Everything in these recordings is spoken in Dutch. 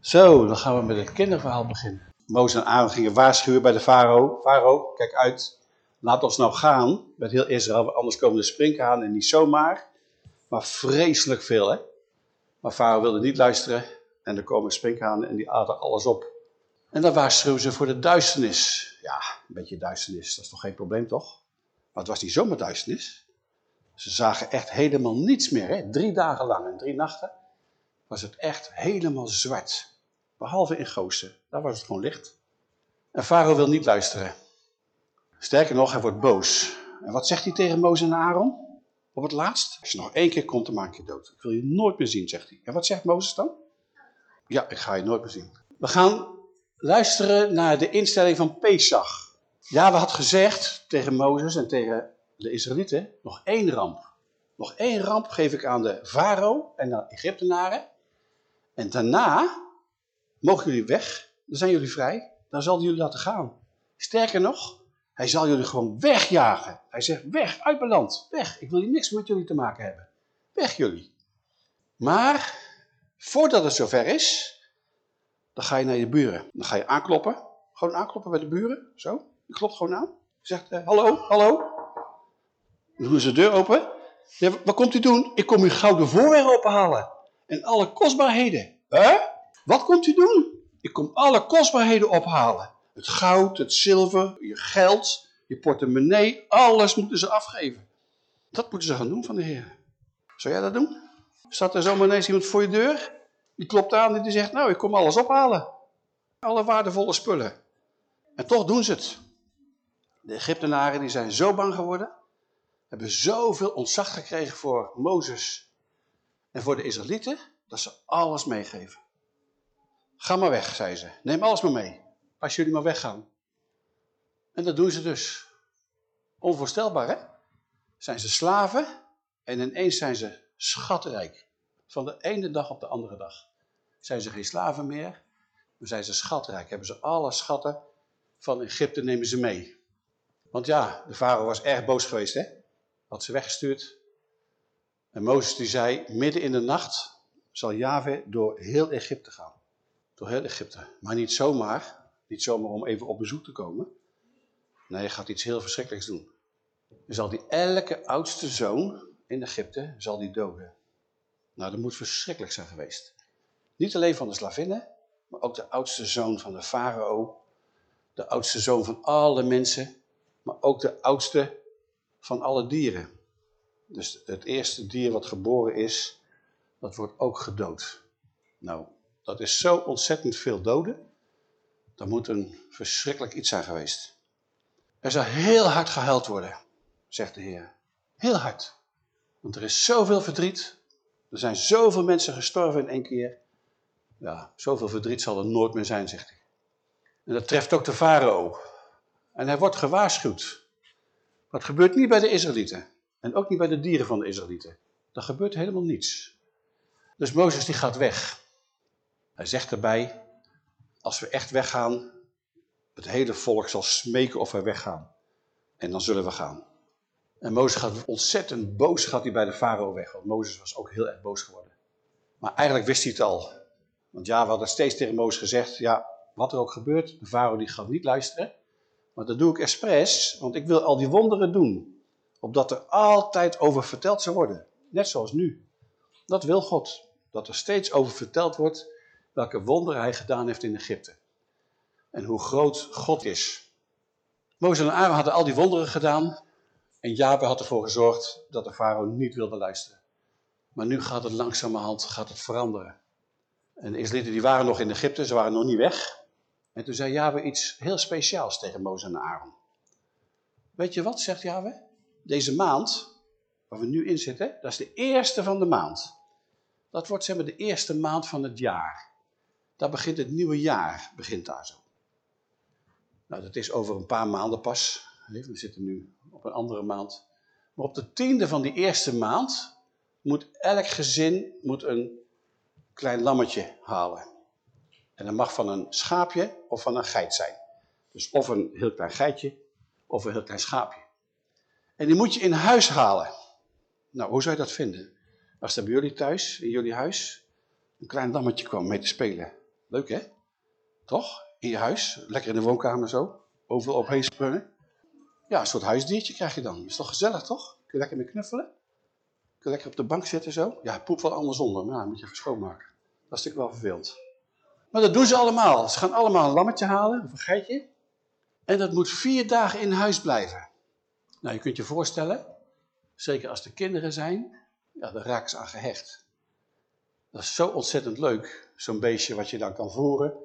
Zo, dan gaan we met het kinderverhaal beginnen. Mozes en Aaron gingen waarschuwen bij de farao. Farao, kijk uit, laat ons nou gaan met heel Israël, anders komen de sprinkhanen en niet zomaar, maar vreselijk veel. Hè? Maar farao wilde niet luisteren en er komen sprinkhanen en die aten alles op. En dan waarschuwen ze voor de duisternis. Ja, een beetje duisternis, dat is toch geen probleem toch? Maar het was niet zomaar duisternis. Ze zagen echt helemaal niets meer. Hè? Drie dagen lang en drie nachten was het echt helemaal zwart. Behalve in Goosen, daar was het gewoon licht. En Farao wil niet luisteren. Sterker nog, hij wordt boos. En wat zegt hij tegen Mozes en Aaron? Op het laatst? Als je nog één keer komt, dan maak je dood. Ik wil je nooit meer zien, zegt hij. En wat zegt Mozes dan? Ja, ik ga je nooit meer zien. We gaan luisteren naar de instelling van Pesach. Ja, we had gezegd tegen Mozes en tegen de Israëlieten, nog één ramp. Nog één ramp geef ik aan de farao en de Egyptenaren. En daarna mogen jullie weg, dan zijn jullie vrij, dan zal hij jullie laten gaan. Sterker nog, hij zal jullie gewoon wegjagen. Hij zegt, weg, uit mijn land, weg. Ik wil hier niks met jullie te maken hebben. Weg jullie. Maar, voordat het zover is, dan ga je naar je buren. Dan ga je aankloppen. Gewoon aankloppen bij de buren, zo. Je klopt gewoon aan. Je zegt, eh, hallo, hallo. Dan doen ze de deur open. Ja, wat komt u doen? Ik kom uw gouden voorwerp ophalen. En alle kostbaarheden. Hè? Wat komt u doen? Ik kom alle kostbaarheden ophalen. Het goud, het zilver, je geld, je portemonnee, alles moeten ze afgeven. Dat moeten ze gaan doen van de Heer. Zou jij dat doen? Staat er zomaar ineens iemand voor je deur? Die klopt aan en die zegt, nou, ik kom alles ophalen. Alle waardevolle spullen. En toch doen ze het. De Egyptenaren die zijn zo bang geworden, hebben zoveel ontzag gekregen voor Mozes en voor de Israëlieten, dat ze alles meegeven. Ga maar weg, zei ze. Neem alles maar mee. Als jullie maar weggaan. En dat doen ze dus. Onvoorstelbaar, hè? Zijn ze slaven en ineens zijn ze schatrijk. Van de ene dag op de andere dag. Zijn ze geen slaven meer, maar zijn ze schatrijk. Hebben ze alle schatten van Egypte nemen ze mee. Want ja, de farao was erg boos geweest, hè? Had ze weggestuurd. En Mozes die zei, midden in de nacht zal Yahweh door heel Egypte gaan. Door heel Egypte. Maar niet zomaar, niet zomaar om even op bezoek te komen. Nee, hij gaat iets heel verschrikkelijks doen. Dan zal hij elke oudste zoon in Egypte, zal die doden. Nou, dat moet verschrikkelijk zijn geweest. Niet alleen van de slavinnen, maar ook de oudste zoon van de farao. De oudste zoon van alle mensen, maar ook de oudste van alle dieren. Dus het eerste dier wat geboren is, dat wordt ook gedood. Nou, dat is zo ontzettend veel doden. Dat moet een verschrikkelijk iets zijn geweest. Er zal heel hard gehuild worden, zegt de Heer. Heel hard. Want er is zoveel verdriet. Er zijn zoveel mensen gestorven in één keer. Ja, zoveel verdriet zal er nooit meer zijn, zegt hij. En dat treft ook de farao. En hij wordt gewaarschuwd. Wat gebeurt niet bij de Israëlieten. En ook niet bij de dieren van de Israëlieten. Er gebeurt helemaal niets. Dus Mozes die gaat weg. Hij zegt erbij, als we echt weggaan, het hele volk zal smeken of we weggaan. En dan zullen we gaan. En Mozes gaat ontzettend boos gaat hij bij de farao weg. Want Mozes was ook heel erg boos geworden. Maar eigenlijk wist hij het al. Want ja, we hadden steeds tegen Mozes gezegd, ja, wat er ook gebeurt, de farao die gaat niet luisteren. Maar dat doe ik expres, want ik wil al die wonderen doen. Opdat er altijd over verteld zou worden. Net zoals nu. Dat wil God. Dat er steeds over verteld wordt welke wonderen hij gedaan heeft in Egypte. En hoe groot God is. Mozes en Aaron hadden al die wonderen gedaan. En Jabe had ervoor gezorgd dat de farao niet wilde luisteren. Maar nu gaat het langzamerhand gaat het veranderen. En de Israëlieten die waren nog in Egypte, ze waren nog niet weg. En toen zei Yahweh iets heel speciaals tegen Mozes en Aaron. Weet je wat, zegt Yahweh? Deze maand, waar we nu in zitten, dat is de eerste van de maand. Dat wordt zeg maar de eerste maand van het jaar. Daar begint het nieuwe jaar, begint daar zo. Nou, dat is over een paar maanden pas. We zitten nu op een andere maand. Maar op de tiende van die eerste maand moet elk gezin moet een klein lammetje halen. En dat mag van een schaapje of van een geit zijn. Dus of een heel klein geitje of een heel klein schaapje. En die moet je in huis halen. Nou, hoe zou je dat vinden? Als er bij jullie thuis, in jullie huis, een klein lammetje kwam mee te spelen. Leuk hè? Toch? In je huis, lekker in de woonkamer zo, overal opheen springen. Ja, een soort huisdiertje krijg je dan. Is toch gezellig toch? Kun je lekker mee knuffelen? Kun je lekker op de bank zitten zo? Ja, poep wel anders onder, maar ja, moet je even schoonmaken. Dat is natuurlijk wel vervelend. Maar dat doen ze allemaal. Ze gaan allemaal een lammetje halen, een geitje. En dat moet vier dagen in huis blijven. Nou, je kunt je voorstellen, zeker als er kinderen zijn, ja, daar raken ze aan gehecht. Dat is zo ontzettend leuk, zo'n beestje wat je dan kan voeren,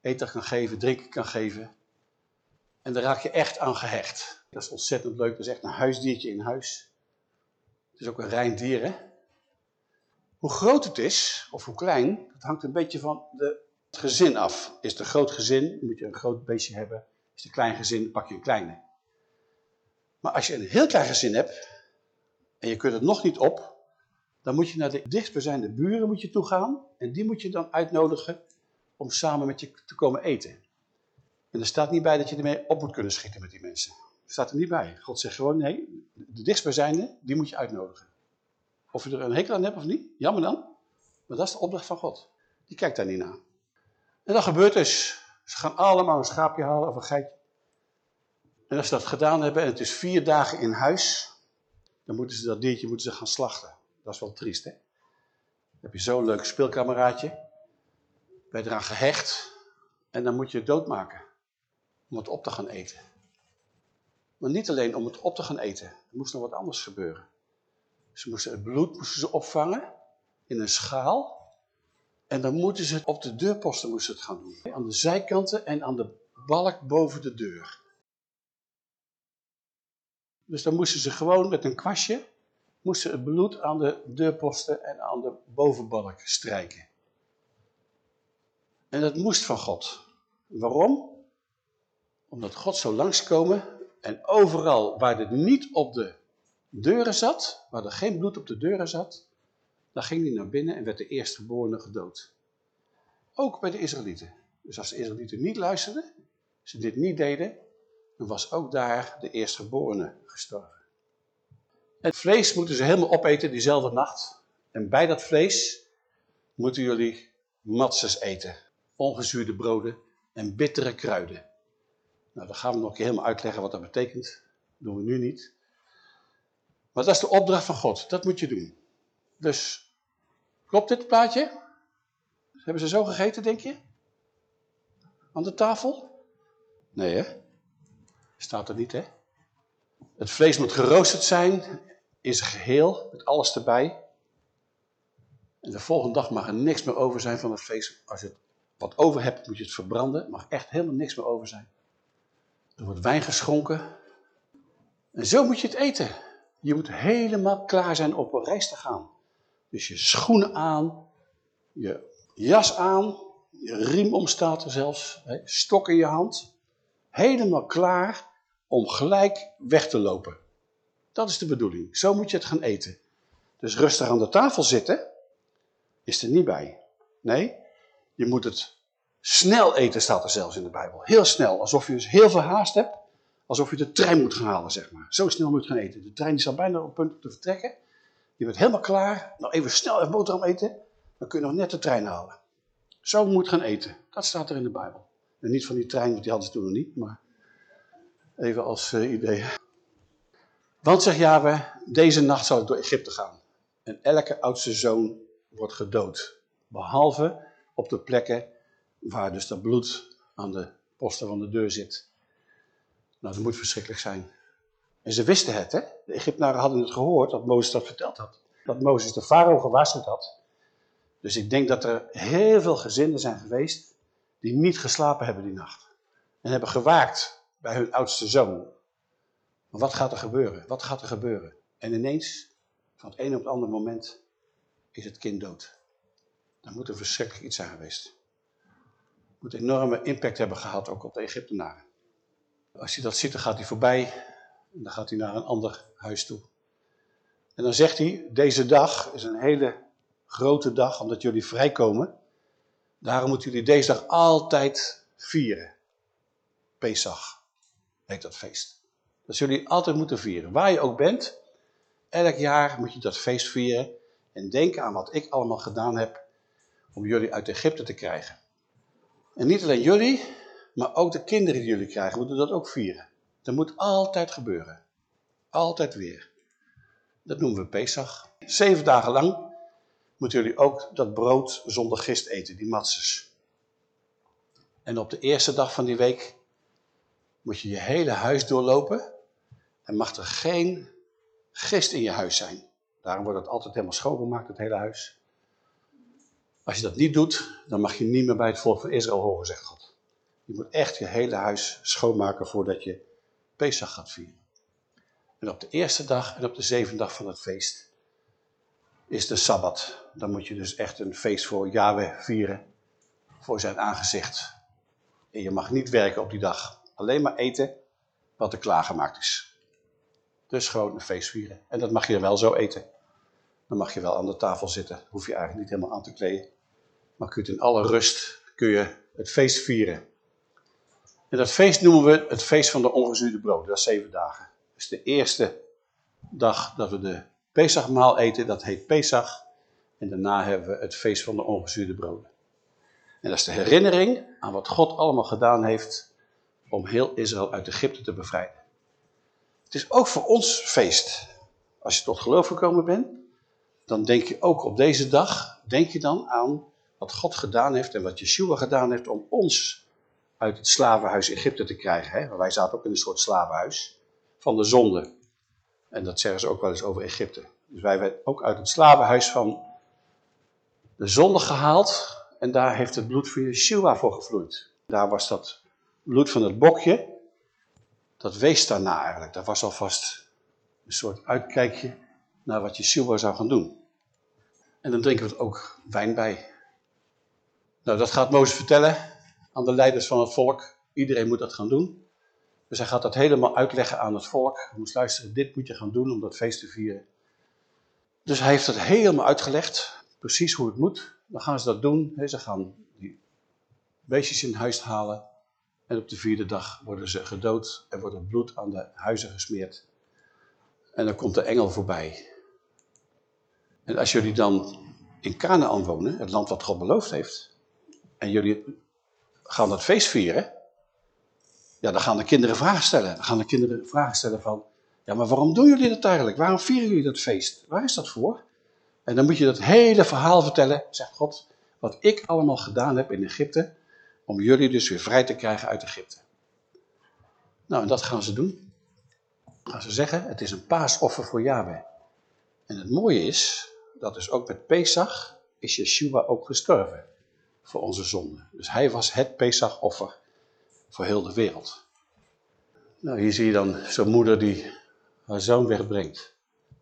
eten kan geven, drinken kan geven. En daar raak je echt aan gehecht. Dat is ontzettend leuk, dat is echt een huisdiertje in huis. Het is ook een rein dier, hè? Hoe groot het is, of hoe klein, dat hangt een beetje van het gezin af. Is het een groot gezin, moet je een groot beestje hebben. Is het een klein gezin, pak je een kleine. Maar als je een heel klein gezin hebt, en je kunt het nog niet op, dan moet je naar de dichtstbijzijnde buren moet je toe gaan. En die moet je dan uitnodigen om samen met je te komen eten. En er staat niet bij dat je ermee op moet kunnen schieten met die mensen. Er staat er niet bij. God zegt gewoon, nee, de dichtstbijzijnde, die moet je uitnodigen. Of je er een hekel aan hebt of niet, jammer dan. Maar dat is de opdracht van God. Die kijkt daar niet naar. En dat gebeurt dus. Ze gaan allemaal een schaapje halen of een geitje. En als ze dat gedaan hebben en het is vier dagen in huis, dan moeten ze dat diertje moeten ze gaan slachten. Dat is wel triest, hè? Dan heb je zo'n leuk speelkameraadje. Ben eraan gehecht. En dan moet je het doodmaken. Om het op te gaan eten. Maar niet alleen om het op te gaan eten. Er moest nog wat anders gebeuren. Ze moesten het bloed moesten ze opvangen in een schaal. En dan moeten ze het op de deurposten moesten het gaan doen. Aan de zijkanten en aan de balk boven de deur. Dus dan moesten ze gewoon met een kwastje moesten het bloed aan de deurposten en aan de bovenbalk strijken. En dat moest van God. Waarom? Omdat God zou langskomen en overal waar het niet op de deuren zat, waar er geen bloed op de deuren zat, dan ging hij naar binnen en werd de eerstgeborene gedood. Ook bij de Israëlieten. Dus als de Israëlieten niet luisterden, ze dit niet deden, was ook daar de eerstgeborene gestorven. En het vlees moeten ze helemaal opeten diezelfde nacht. En bij dat vlees moeten jullie matzes eten. Ongezuurde broden en bittere kruiden. Nou, dan gaan we nog keer helemaal uitleggen wat dat betekent. Dat doen we nu niet. Maar dat is de opdracht van God. Dat moet je doen. Dus, klopt dit plaatje? Hebben ze zo gegeten, denk je? Aan de tafel? Nee, hè? Staat er niet, hè? Het vlees moet geroosterd zijn in zijn geheel, met alles erbij. En de volgende dag mag er niks meer over zijn van het vlees. Als je het wat over hebt, moet je het verbranden. Er mag echt helemaal niks meer over zijn. Er wordt wijn geschonken. En zo moet je het eten. Je moet helemaal klaar zijn op een reis te gaan. Dus je schoenen aan, je jas aan, je riem omstaat er zelfs, stok in je hand. Helemaal klaar om gelijk weg te lopen. Dat is de bedoeling. Zo moet je het gaan eten. Dus rustig aan de tafel zitten is er niet bij. Nee, je moet het snel eten, staat er zelfs in de Bijbel. Heel snel, alsof je dus heel veel haast hebt. Alsof je de trein moet gaan halen, zeg maar. Zo snel moet je gaan eten. De trein is al bijna op het punt om te vertrekken. Je bent helemaal klaar. Nou even snel even boterham eten. Dan kun je nog net de trein halen. Zo moet gaan eten. Dat staat er in de Bijbel. En niet van die trein, want die hadden ze toen nog niet. Maar even als uh, idee. Want, zegt Yahweh, deze nacht zal ik door Egypte gaan. En elke oudste zoon wordt gedood. Behalve op de plekken waar dus dat bloed aan de posten van de deur zit. Nou, dat moet verschrikkelijk zijn. En ze wisten het, hè. De Egyptenaren hadden het gehoord dat Mozes dat verteld had. Dat Mozes de farao gewaarschuwd had. Dus ik denk dat er heel veel gezinnen zijn geweest die niet geslapen hebben die nacht. En hebben gewaakt bij hun oudste zoon. Maar wat gaat er gebeuren? Wat gaat er gebeuren? En ineens, van het ene op het andere moment, is het kind dood. Dan moet er verschrikkelijk iets zijn geweest. Moet enorme impact hebben gehad, ook op de Egyptenaren. Als hij dat ziet, dan gaat hij voorbij en dan gaat hij naar een ander huis toe. En dan zegt hij, deze dag is een hele grote dag, omdat jullie vrijkomen. Daarom moeten jullie deze dag altijd vieren. Pesach dat feest. Dat zullen jullie altijd moeten vieren. Waar je ook bent, elk jaar moet je dat feest vieren. En denken aan wat ik allemaal gedaan heb om jullie uit Egypte te krijgen. En niet alleen jullie, maar ook de kinderen die jullie krijgen, moeten dat ook vieren. Dat moet altijd gebeuren. Altijd weer. Dat noemen we Pesach. Zeven dagen lang moeten jullie ook dat brood zonder gist eten, die matzes. En op de eerste dag van die week moet je je hele huis doorlopen en mag er geen gist in je huis zijn. Daarom wordt het altijd helemaal schoongemaakt, het hele huis. Als je dat niet doet, dan mag je niet meer bij het volk van Israël horen, zegt God. Je moet echt je hele huis schoonmaken voordat je Pesach gaat vieren. En op de eerste dag en op de zevende dag van het feest is de Sabbat. Dan moet je dus echt een feest voor Yahweh vieren, voor zijn aangezicht. En je mag niet werken op die dag. Alleen maar eten wat er klaargemaakt is. Dus gewoon een feest vieren. En dat mag je wel zo eten. Dan mag je wel aan de tafel zitten. Hoef je eigenlijk niet helemaal aan te kleden. Maar kun je in alle rust kun je het feest vieren. En dat feest noemen we het feest van de ongezuurde brood. Dat is zeven dagen. Dus de eerste dag dat we de Pesachmaal eten, dat heet Pesach. En daarna hebben we het feest van de ongezuurde broden. En dat is de herinnering aan wat God allemaal gedaan heeft om heel Israël uit Egypte te bevrijden. Het is ook voor ons feest. Als je tot geloof gekomen bent, dan denk je ook op deze dag, denk je dan aan wat God gedaan heeft en wat Yeshua gedaan heeft om ons uit het slavenhuis Egypte te krijgen. Hè? wij zaten ook in een soort slavenhuis van de zonde. En dat zeggen ze ook wel eens over Egypte. Dus wij werden ook uit het slavenhuis van de zonde gehaald. En daar heeft het bloed van Yeshua voor gevloeid. Daar was dat bloed van het bokje. Dat wees daarna eigenlijk. Dat was alvast een soort uitkijkje naar wat Yeshua zou gaan doen. En dan drinken we er ook wijn bij. Nou, dat gaat Mozes vertellen aan de leiders van het volk. Iedereen moet dat gaan doen. Dus hij gaat dat helemaal uitleggen aan het volk. Je moet luisteren, dit moet je gaan doen om dat feest te vieren. Dus hij heeft het helemaal uitgelegd, precies hoe het moet. Dan gaan ze dat doen. Ze gaan die beestjes in huis halen. En op de vierde dag worden ze gedood en wordt het bloed aan de huizen gesmeerd. En dan komt de engel voorbij. En als jullie dan in Canaan wonen, het land wat God beloofd heeft, en jullie gaan dat feest vieren, ja, dan gaan de kinderen vragen stellen. Dan gaan de kinderen vragen stellen van, ja, maar waarom doen jullie dat eigenlijk? Waarom vieren jullie dat feest? Waar is dat voor? En dan moet je dat hele verhaal vertellen, zegt God, wat ik allemaal gedaan heb in Egypte, om jullie dus weer vrij te krijgen uit Egypte. Nou, en dat gaan ze doen. Gaan ze zeggen, het is een paasoffer voor Yahweh. En het mooie is, dat is ook met Pesach, is Yeshua ook gestorven voor onze zonden. Dus hij was het Pesach-offer voor heel de wereld. Nou, hier zie je dan zo'n moeder die haar zoon wegbrengt,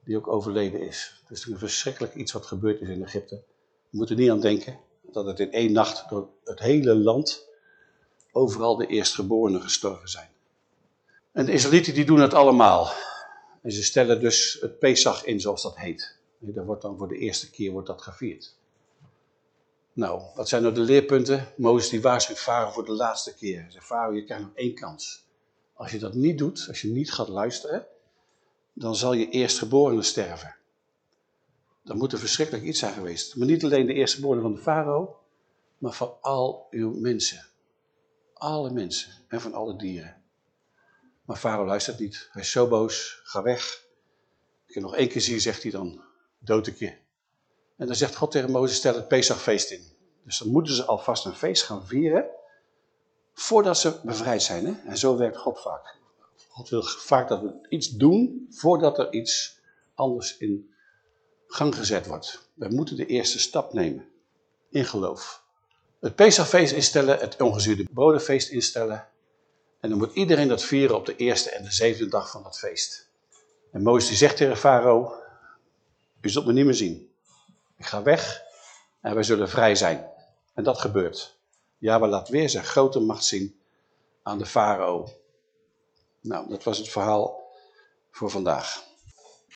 die ook overleden is. Het is een verschrikkelijk iets wat gebeurd is in Egypte. We moeten niet aan denken dat het in één nacht door het hele land overal de eerstgeborenen gestorven zijn. En de Israëlieten die doen het allemaal. En ze stellen dus het Pesach in zoals dat heet. Dat wordt dan voor de eerste keer wordt dat gevierd. Nou, wat zijn nou de leerpunten? Mozes die waarschuwt Farao voor de laatste keer. Zegt, Farao, je krijgt nog één kans. Als je dat niet doet, als je niet gaat luisteren, dan zal je eerstgeborene sterven. Dat moet een verschrikkelijk iets zijn geweest. Maar niet alleen de eerstgeborene van de farao, maar van al uw mensen. Alle mensen en van alle dieren. Maar farao luistert niet. Hij is zo boos, ga weg. Ik heb nog één keer zien, zegt hij dan, dood ik je. En dan zegt God tegen Mozes, stel het Pesachfeest in. Dus dan moeten ze alvast een feest gaan vieren, voordat ze bevrijd zijn. Hè? En zo werkt God vaak. God wil vaak dat we iets doen, voordat er iets anders in gang gezet wordt. We moeten de eerste stap nemen, in geloof. Het Pesachfeest instellen, het ongezuurde brodenfeest instellen. En dan moet iedereen dat vieren op de eerste en de zevende dag van dat feest. En Mozes zegt tegen Farao, u zult me niet meer zien. Ik ga weg en wij zullen vrij zijn. En dat gebeurt. Ja, we laat weer zijn grote macht zien aan de farao. Nou, dat was het verhaal voor vandaag.